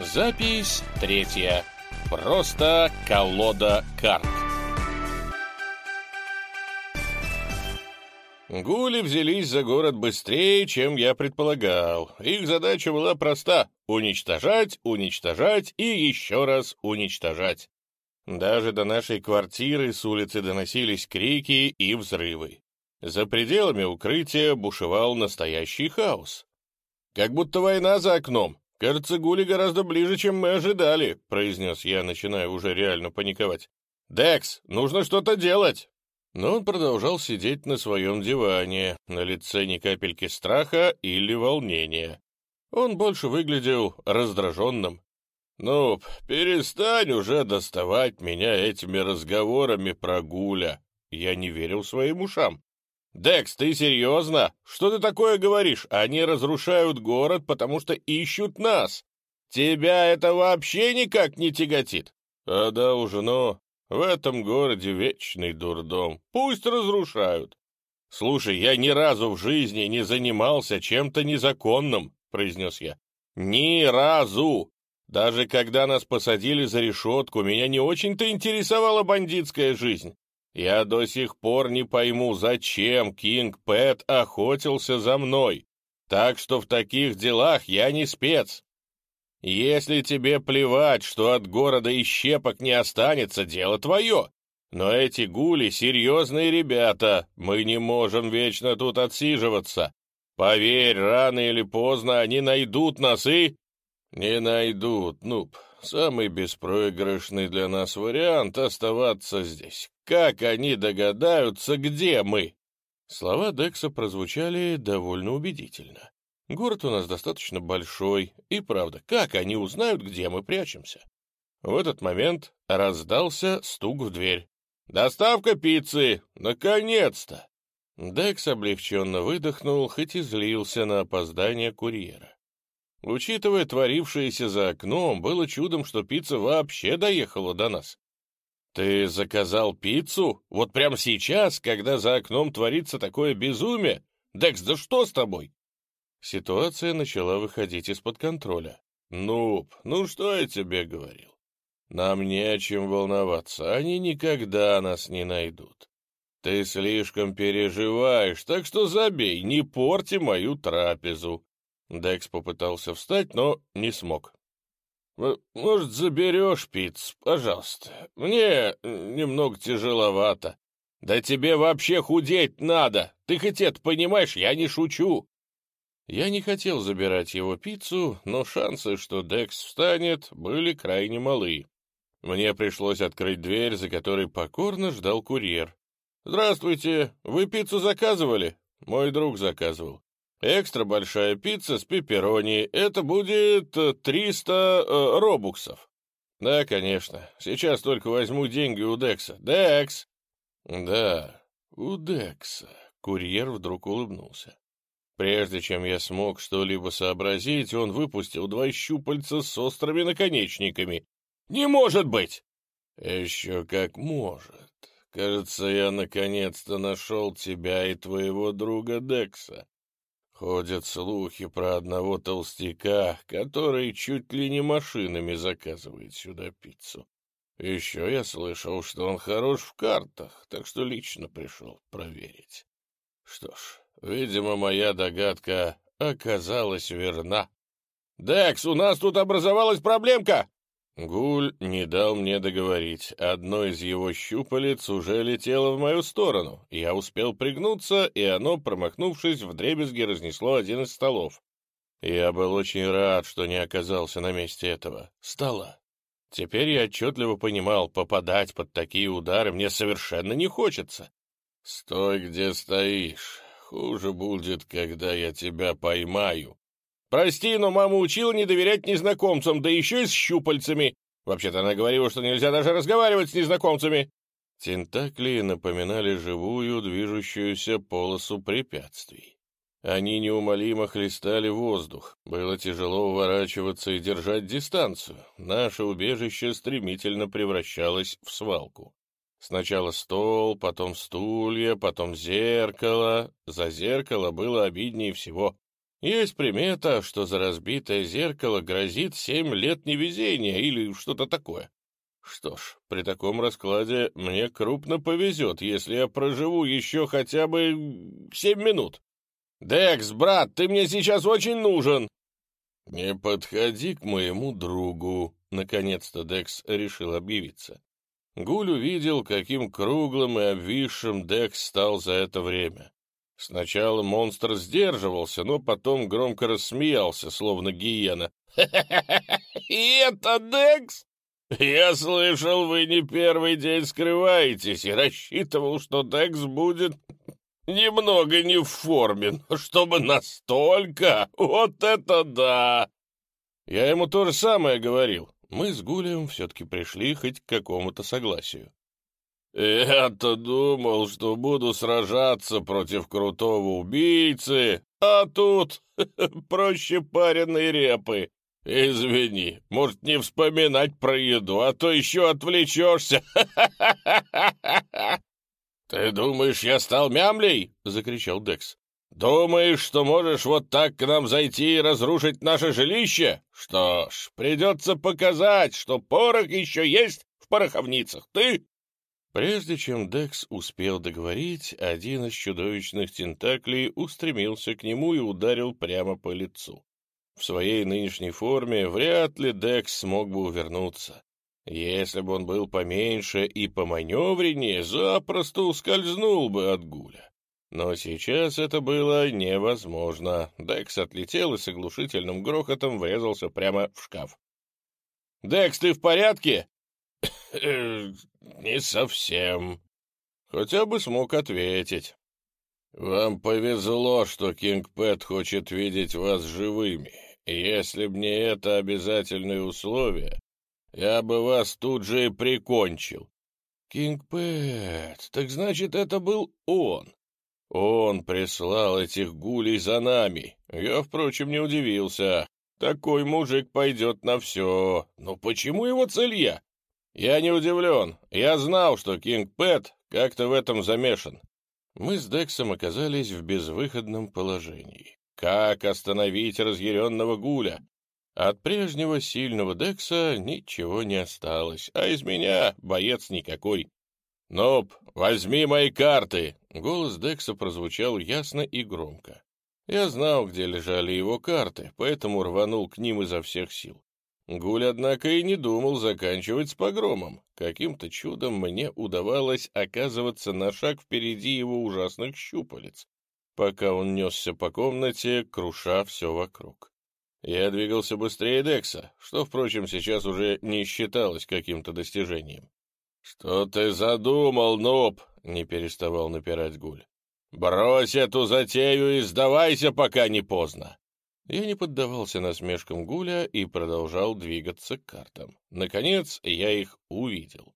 Запись третья. Просто колода карт. Гули взялись за город быстрее, чем я предполагал. Их задача была проста — уничтожать, уничтожать и еще раз уничтожать. Даже до нашей квартиры с улицы доносились крики и взрывы. За пределами укрытия бушевал настоящий хаос. Как будто война за окном, «Кажется, Гули гораздо ближе, чем мы ожидали», — произнес я, начиная уже реально паниковать. «Декс, нужно что-то делать!» Но он продолжал сидеть на своем диване, на лице ни капельки страха или волнения. Он больше выглядел раздраженным. «Ну, перестань уже доставать меня этими разговорами про Гуля!» Я не верил своим ушам. «Декс, ты серьезно? Что ты такое говоришь? Они разрушают город, потому что ищут нас. Тебя это вообще никак не тяготит?» «А да уж, но в этом городе вечный дурдом. Пусть разрушают». «Слушай, я ни разу в жизни не занимался чем-то незаконным», — произнес я. «Ни разу! Даже когда нас посадили за решетку, меня не очень-то интересовала бандитская жизнь. Я до сих пор не пойму, зачем Кинг Пэт охотился за мной. Так что в таких делах я не спец. Если тебе плевать, что от города и щепок не останется, дело твое. Но эти гули — серьезные ребята, мы не можем вечно тут отсиживаться. Поверь, рано или поздно они найдут нас и... Не найдут, нуб. Самый беспроигрышный для нас вариант — оставаться здесь. Как они догадаются, где мы?» Слова Декса прозвучали довольно убедительно. Город у нас достаточно большой, и правда, как они узнают, где мы прячемся? В этот момент раздался стук в дверь. «Доставка пиццы! Наконец-то!» Декс облегченно выдохнул, хоть и злился на опоздание курьера. Учитывая творившееся за окном, было чудом, что пицца вообще доехала до нас. «Ты заказал пиццу? Вот прямо сейчас, когда за окном творится такое безумие? Декс, да что с тобой?» Ситуация начала выходить из-под контроля. «Нуб, ну что я тебе говорил? Нам не о чем волноваться, они никогда нас не найдут. Ты слишком переживаешь, так что забей, не порти мою трапезу». Декс попытался встать, но не смог. «Может, заберешь пиццу, пожалуйста? Мне немного тяжеловато. Да тебе вообще худеть надо. Ты хоть это понимаешь, я не шучу». Я не хотел забирать его пиццу, но шансы, что Декс встанет, были крайне малы. Мне пришлось открыть дверь, за которой покорно ждал курьер. «Здравствуйте, вы пиццу заказывали?» «Мой друг заказывал. Экстра большая пицца с пепперони. Это будет 300 э, робуксов. Да, конечно. Сейчас только возьму деньги у Декса. Декс! Да, у Декса. Курьер вдруг улыбнулся. Прежде чем я смог что-либо сообразить, он выпустил два щупальца с острыми наконечниками. «Не может быть!» «Еще как может. Кажется, я наконец-то нашел тебя и твоего друга Декса. Ходят слухи про одного толстяка, который чуть ли не машинами заказывает сюда пиццу. Еще я слышал, что он хорош в картах, так что лично пришел проверить. Что ж, видимо, моя догадка оказалась верна. «Декс, у нас тут образовалась проблемка!» Гуль не дал мне договорить. Одно из его щупалец уже летело в мою сторону. Я успел пригнуться, и оно, промахнувшись, вдребезги разнесло один из столов. Я был очень рад, что не оказался на месте этого стола. Теперь я отчетливо понимал, попадать под такие удары мне совершенно не хочется. «Стой, где стоишь. Хуже будет, когда я тебя поймаю», Прости, но мама учила не доверять незнакомцам, да еще и с щупальцами. Вообще-то она говорила, что нельзя даже разговаривать с незнакомцами. Тентакли напоминали живую движущуюся полосу препятствий. Они неумолимо хлестали воздух. Было тяжело уворачиваться и держать дистанцию. Наше убежище стремительно превращалось в свалку. Сначала стол, потом стулья, потом зеркало. За зеркало было обиднее всего. Есть примета, что за разбитое зеркало грозит семь лет невезения или что-то такое. Что ж, при таком раскладе мне крупно повезет, если я проживу еще хотя бы семь минут. «Декс, брат, ты мне сейчас очень нужен!» «Не подходи к моему другу», — наконец-то Декс решил объявиться. Гуль увидел, каким круглым и обвисшим Декс стал за это время. Сначала монстр сдерживался, но потом громко рассмеялся, словно гиена. «И это Декс? Я слышал, вы не первый день скрываетесь и рассчитывал, что Декс будет немного не в форме, но чтобы настолько, вот это да!» Я ему то же самое говорил. Мы с Гулем все-таки пришли хоть к какому-то согласию. «Я-то думал, что буду сражаться против крутого убийцы, а тут проще пареной репы. Извини, может, не вспоминать про еду, а то еще отвлечешься. «Ты думаешь, я стал мямлей?» — закричал Декс. «Думаешь, что можешь вот так к нам зайти и разрушить наше жилище? Что ж, придется показать, что порох еще есть в пороховницах. Ты Прежде чем Декс успел договорить, один из чудовищных тентаклей устремился к нему и ударил прямо по лицу. В своей нынешней форме вряд ли Декс смог бы увернуться. Если бы он был поменьше и поманевреннее, запросто ускользнул бы от гуля. Но сейчас это было невозможно. Декс отлетел и с оглушительным грохотом врезался прямо в шкаф. «Декс, ты в порядке?» «Не совсем». Хотя бы смог ответить. «Вам повезло, что Кинг Пэт хочет видеть вас живыми. Если б не это обязательное условие, я бы вас тут же и прикончил». «Кинг Пэт, так значит, это был он. Он прислал этих гулей за нами. Я, впрочем, не удивился. Такой мужик пойдет на все. Но почему его цель я?» «Я не удивлен. Я знал, что Кинг Пэт как-то в этом замешан». Мы с Дексом оказались в безвыходном положении. Как остановить разъяренного гуля? От прежнего сильного Декса ничего не осталось, а из меня боец никакой. «Ноб, возьми мои карты!» Голос Декса прозвучал ясно и громко. Я знал, где лежали его карты, поэтому рванул к ним изо всех сил. Гуль, однако, и не думал заканчивать с погромом. Каким-то чудом мне удавалось оказываться на шаг впереди его ужасных щупалец, пока он несся по комнате, круша все вокруг. Я двигался быстрее Декса, что, впрочем, сейчас уже не считалось каким-то достижением. «Что ты задумал, ноб?» — не переставал напирать Гуль. «Брось эту затею и сдавайся, пока не поздно!» Я не поддавался насмешкам Гуля и продолжал двигаться к картам. Наконец, я их увидел.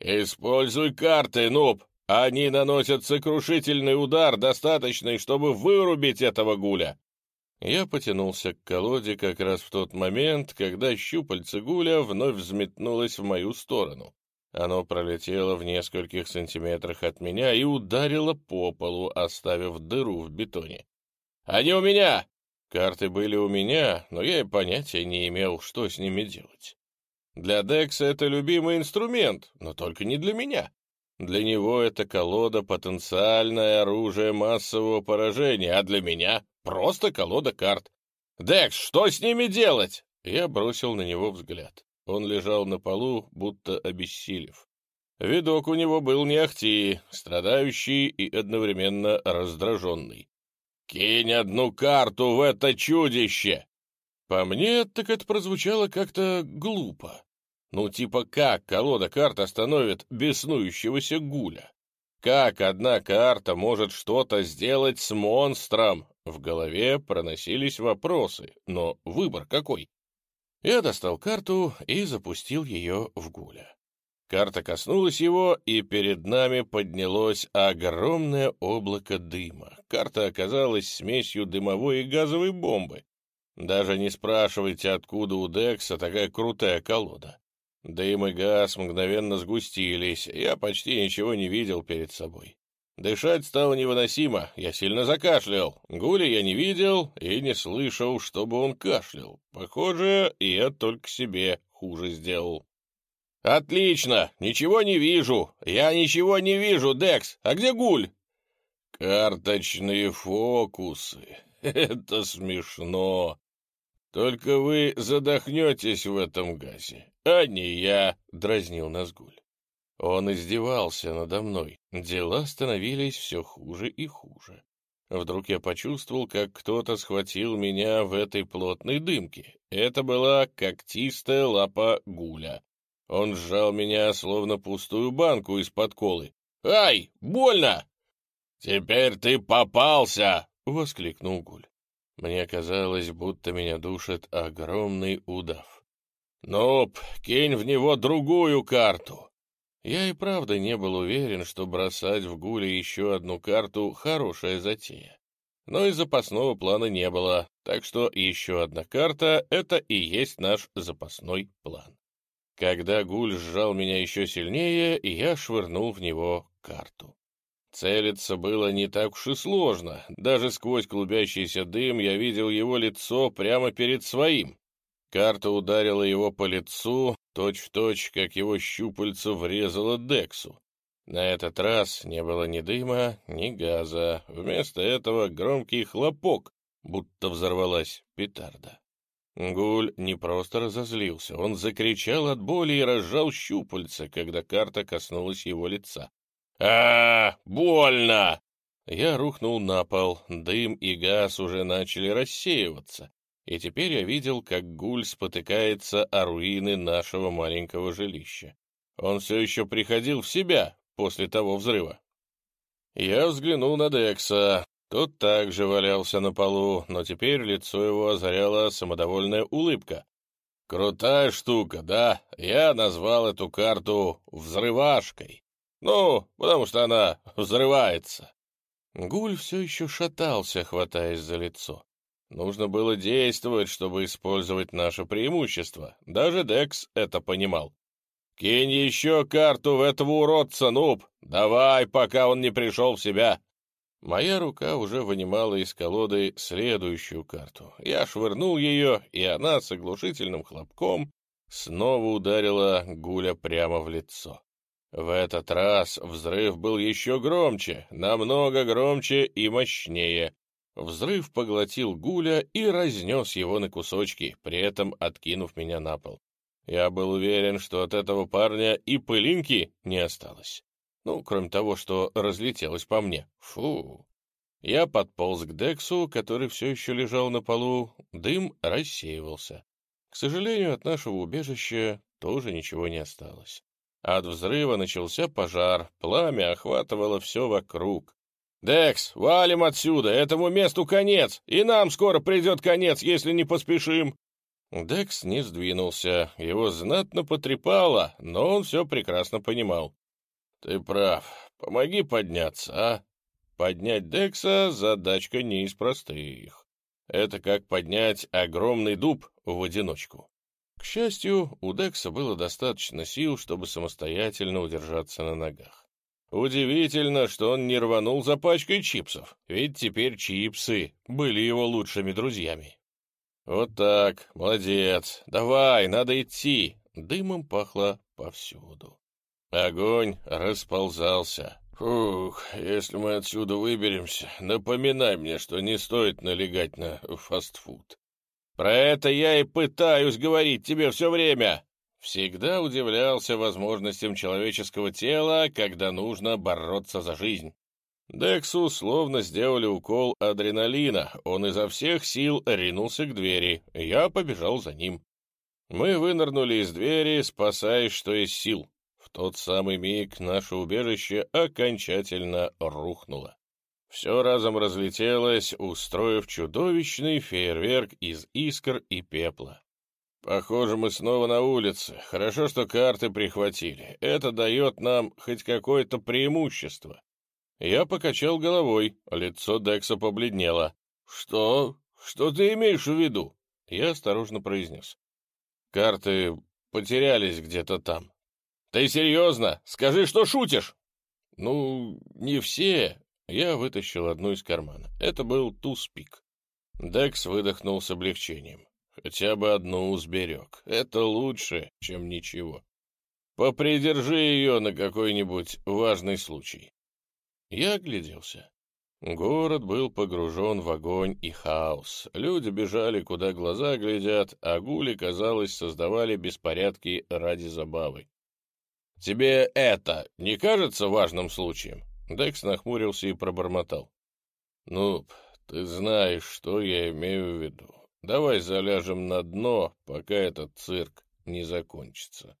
«Используй карты, нуб! Они наносят сокрушительный удар, достаточный, чтобы вырубить этого Гуля!» Я потянулся к колоде как раз в тот момент, когда щупальце Гуля вновь взметнулось в мою сторону. Оно пролетело в нескольких сантиметрах от меня и ударило по полу, оставив дыру в бетоне. «Они у меня!» Карты были у меня, но я и понятия не имел, что с ними делать. Для Декса это любимый инструмент, но только не для меня. Для него это колода — потенциальное оружие массового поражения, а для меня — просто колода карт. «Декс, что с ними делать?» Я бросил на него взгляд. Он лежал на полу, будто обессилев. Видок у него был не ахти, страдающий и одновременно раздраженный. «Кинь одну карту в это чудище!» По мне, так это прозвучало как-то глупо. Ну, типа как колода карт остановит беснующегося гуля? Как одна карта может что-то сделать с монстром? В голове проносились вопросы, но выбор какой? Я достал карту и запустил ее в гуля. Карта коснулась его, и перед нами поднялось огромное облако дыма. Карта оказалась смесью дымовой и газовой бомбы. Даже не спрашивайте, откуда у Декса такая крутая колода. Дым и газ мгновенно сгустились, я почти ничего не видел перед собой. Дышать стало невыносимо, я сильно закашлял. Гуля я не видел и не слышал, чтобы он кашлял. Похоже, я только себе хуже сделал. «Отлично! Ничего не вижу! Я ничего не вижу, Декс! А где Гуль?» «Карточные фокусы! Это смешно! Только вы задохнетесь в этом газе, а не я!» — дразнил нас Гуль. Он издевался надо мной. Дела становились все хуже и хуже. Вдруг я почувствовал, как кто-то схватил меня в этой плотной дымке. Это была когтистая лапа гуля. Он сжал меня, словно пустую банку из-под колы. «Ай, больно!» «Теперь ты попался!» — воскликнул гуль. Мне казалось, будто меня душит огромный удав. «Нуп, кинь в него другую карту!» Я и правда не был уверен, что бросать в гуле еще одну карту — хорошая затея. Но и запасного плана не было, так что еще одна карта — это и есть наш запасной план. Когда гуль сжал меня еще сильнее, я швырнул в него карту. Целиться было не так уж и сложно. Даже сквозь клубящийся дым я видел его лицо прямо перед своим. Карта ударила его по лицу, точь-в-точь, точь, как его щупальца врезало Дексу. На этот раз не было ни дыма, ни газа. Вместо этого громкий хлопок, будто взорвалась петарда. Гуль не просто разозлился, он закричал от боли и разжал щупальца, когда карта коснулась его лица. а, больно!» Я рухнул на пол, дым и газ уже начали рассеиваться и теперь я видел, как гуль спотыкается о руины нашего маленького жилища. Он все еще приходил в себя после того взрыва. Я взглянул на Декса. Тот также валялся на полу, но теперь лицо его озаряла самодовольная улыбка. «Крутая штука, да? Я назвал эту карту «взрывашкой». Ну, потому что она взрывается». Гуль все еще шатался, хватаясь за лицо. Нужно было действовать, чтобы использовать наше преимущество. Даже Декс это понимал. «Кинь еще карту в этого уродца, нуб! Давай, пока он не пришел в себя!» Моя рука уже вынимала из колоды следующую карту. Я швырнул ее, и она с оглушительным хлопком снова ударила Гуля прямо в лицо. В этот раз взрыв был еще громче, намного громче и мощнее. Взрыв поглотил Гуля и разнес его на кусочки, при этом откинув меня на пол. Я был уверен, что от этого парня и пылинки не осталось. Ну, кроме того, что разлетелось по мне. Фу! Я подполз к Дексу, который все еще лежал на полу. Дым рассеивался. К сожалению, от нашего убежища тоже ничего не осталось. От взрыва начался пожар, пламя охватывало все вокруг. «Декс, валим отсюда, этому месту конец, и нам скоро придет конец, если не поспешим!» Декс не сдвинулся, его знатно потрепало, но он все прекрасно понимал. «Ты прав, помоги подняться, а?» Поднять Декса — задачка не из простых. Это как поднять огромный дуб в одиночку. К счастью, у Декса было достаточно сил, чтобы самостоятельно удержаться на ногах. Удивительно, что он не рванул за пачкой чипсов, ведь теперь чипсы были его лучшими друзьями. Вот так, молодец, давай, надо идти. Дымом пахло повсюду. Огонь расползался. Фух, если мы отсюда выберемся, напоминай мне, что не стоит налегать на фастфуд. Про это я и пытаюсь говорить тебе все время. Всегда удивлялся возможностям человеческого тела, когда нужно бороться за жизнь. Дексу словно сделали укол адреналина, он изо всех сил ринулся к двери, я побежал за ним. Мы вынырнули из двери, спасаясь, что есть сил. Тот самый миг наше убежище окончательно рухнуло. Все разом разлетелось, устроив чудовищный фейерверк из искр и пепла. Похоже, мы снова на улице. Хорошо, что карты прихватили. Это дает нам хоть какое-то преимущество. Я покачал головой, лицо Декса побледнело. «Что? Что ты имеешь в виду?» Я осторожно произнес. «Карты потерялись где-то там». «Ты серьезно? Скажи, что шутишь!» Ну, не все. Я вытащил одну из кармана. Это был туспик. Декс выдохнул с облегчением. Хотя бы одну сберег. Это лучше, чем ничего. Попридержи ее на какой-нибудь важный случай. Я огляделся. Город был погружен в огонь и хаос. Люди бежали, куда глаза глядят, а гули, казалось, создавали беспорядки ради забавы. «Тебе это не кажется важным случаем?» Декс нахмурился и пробормотал. «Ну, ты знаешь, что я имею в виду. Давай заляжем на дно, пока этот цирк не закончится».